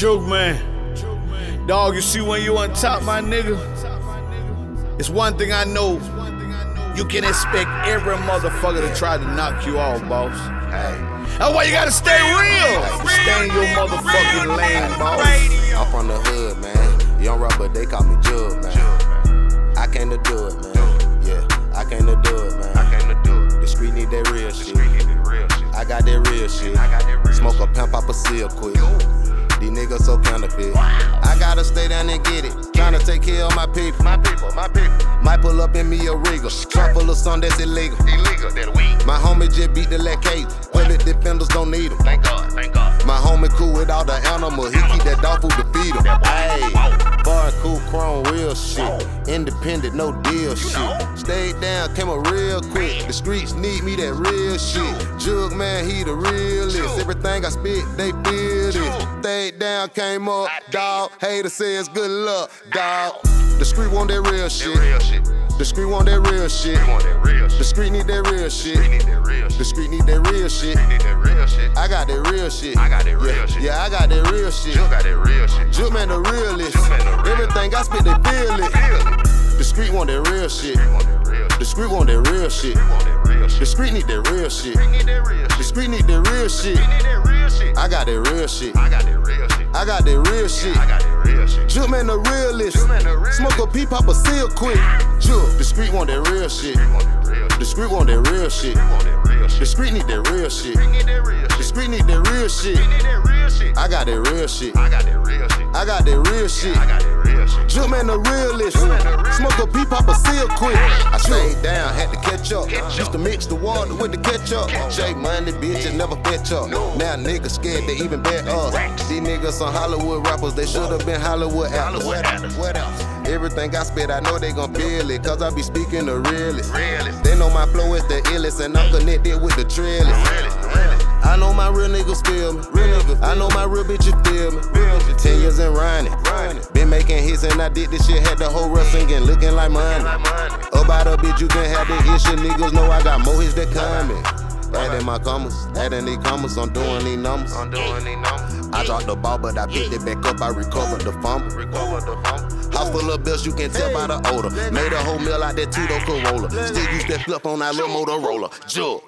Joke man. Dog, you see when you on top, my nigga? It's one thing I know. You can expect every motherfucker to try to knock you off, boss. Hey. That's why you gotta stay real. Stay in your motherfucking lane, boss. I'm from the hood, man. Young rubber, they call me Jug, man. I came to do it, man. Yeah, I came to do it, man. I came to do it. The street need that real shit. street need that real shit. I got that real shit. I got that real Smoke a pimp, pop a seal quick. These niggas so counterfeit. I gotta stay down and get it. Tryna take care of my people. My people, my people. Might pull up in me a Rigger. Trap full of something that's illegal. Illegal, that weed. My homie just beat the leg cage. Bullet defenders don't need 'em. Thank God, thank God. My homie cool with all the animals. He keep that dog food to feed him. Ayy, bar cool chrome, real shit. Independent, no deal shit. Stayed down, came up real quick. The streets need me that real shit. Jug man, he the realest. Everything I spit, they feel this. Stayed down, came up, dog. Hater says good luck, dog. The street want that real shit. The street want that real shit. We want that real The street need that real shit. need that real The street need that real shit. We need that real shit. I got that real shit. I got that real yeah, shit. Yeah, I got that real shit. You got that real shit. Juke man the realest. Juke man the realest. Everything I spit, they feel it. The street want that real shit. We want that real The street want that real shit. We want that real The street need that real shit. We need that real The street need that real shit. We need that real shit. I got that real shit. I got that real shit. I got that real shit. I got that real shit. Juke man the realest. Juke man the realest. Smoke a pee, pop a seal quick. Juke. The street want that real shit. We want that real The street want that real shit. We want that real The street need that real shit. We need that real The street need that real shit. We need that real shit. I got that real shit. I got that real shit. I got that real shit. I got that real shit. Juke man the realest. Juke man the realest. Smoke a pee, pop a seal quick. I stayed down, had to catch up. Used to mix the water with the ketchup. Shake money, bitches never fetch up. No. Now niggas scared to even bet us. These niggas some Hollywood rappers, they should have been Hollywood actors. What else? Everything I spit, I know they gon' feel it. Cause I be speaking the realest. They know my flow is the illest, and I'm connected with the trellis. I know my real niggas feel me. Real niggas. I know my real bitches feel me. Ten years in running. Been making hits and I did this shit. Had the whole rest singing, looking like money. About a bitch, you can have the issue. Niggas know I got more hits that coming. Adding my commas, adding these commas, I'm doing these numbers. I'm doing these numbers. I dropped the ball, but I picked it back up. I recovered the fumble. Recover the phone. House full of bills, you can tell by the odor. Made a whole meal out that two-door Corolla. Still use that flip on that little Motorola. Jug.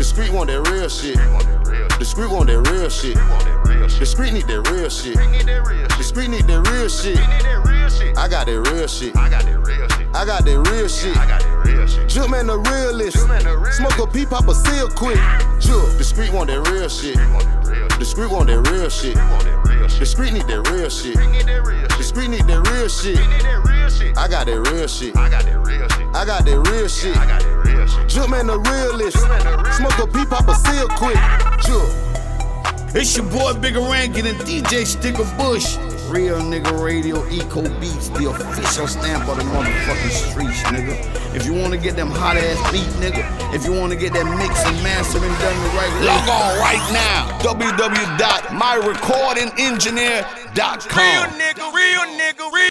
The street want that real shit. We want that real The street want that real shit. We want that real The street need that real shit. We need that real The street need that real shit. We need that real shit. I got that real shit. I got that real shit. I got that real shit. I got that real shit. Juke man the realest. Smoke a pee, pop a seal quick. Juke. The street want that real shit. The street want that real shit. The street need that real shit. The street need that real shit. I got that real shit. I got that real shit. I got that real shit. Juke man the realest. Smoke a pee, pop a seal quick. Juke. It's your boy Bigga Rankin and DJ Sticker Bush. Real nigga radio, Eco Beats, the official stamp of the motherfucking streets, nigga. If you wanna get them hot ass beat, nigga. If you wanna get that mix and mastering done the right way, log on right now. www.myrecordingengineer.com. Real nigga, real nigga, real